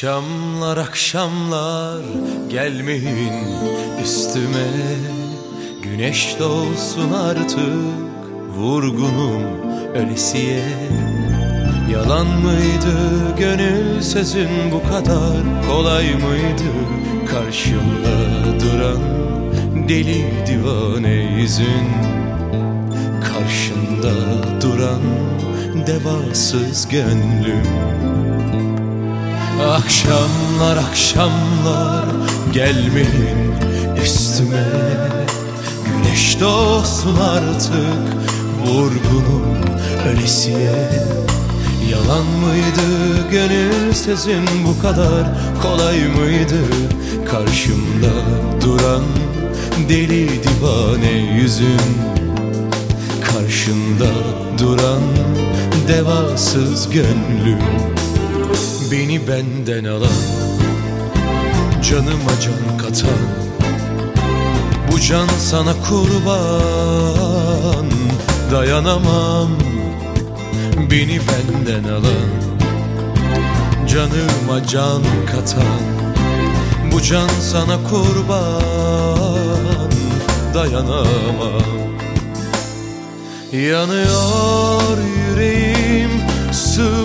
Akşamlar akşamlar gelmeyin üstüme. Güneş doğsun artık vurgunum ölesiye. Yalan mıydı gönül sözün bu kadar? Kolay mıydı Karşımda duran deli divane yüzün? Karşında duran devasız gönlüm Akşamlar akşamlar gelmeyin üstüme. Güneş doğsun artık vurgunum ölesiye. Yalan mıydı gönül sözün bu kadar kolay mıydı? Karşımda duran deli divane yüzün. Karşında duran devasız gönlüm Beni benden alan Canıma can katan Bu can sana kurban. Dayanamam Beni benden alan Canıma can katan Bu can sana kurban. Dayanamam. Yanıyor yüreğim Sığmıyor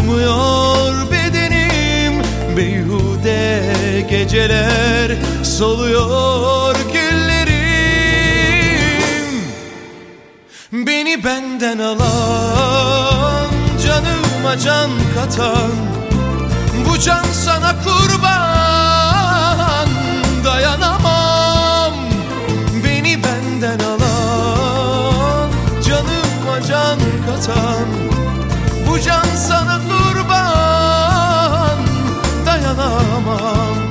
geceler Soluyor güllerim. Beni benden alan Canıma can katan Bu can sana kurban Dayanamam. Beni benden alan Canıma can katan Bu can sana kurban Dayanamam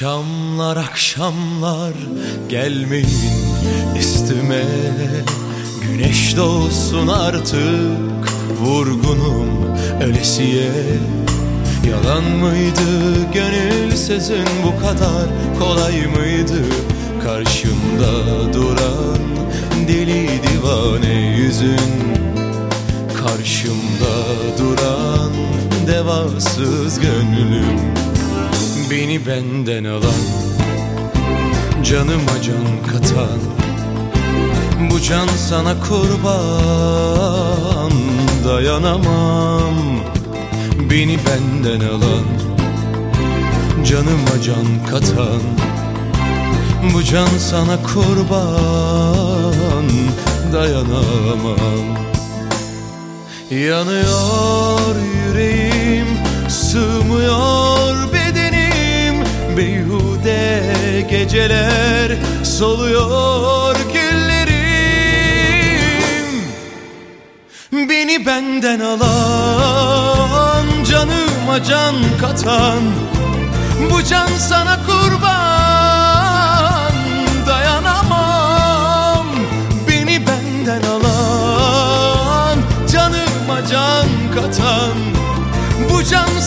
Akşamlar akşamlar gelmeyin üstüme. Güneş doğsun artık vurgunum ölesiye. Yalan mıydı gönül sözün bu kadar kolay mıydı? Karşımda duran deli divane yüzün. Karşımda duran devasız gönlüm Beni benden alan Canıma can katan Bu can sana kurban Dayanamam. Beni benden alan Canıma can katan Bu can sana kurban Dayanamam. Yanıyor yüreğim Sığmıyor geceler Soluyor güllerim Beni benden alan Canıma can katan Bu can sana kurban. Dayanamam Beni benden alan Canıma can katan Bu can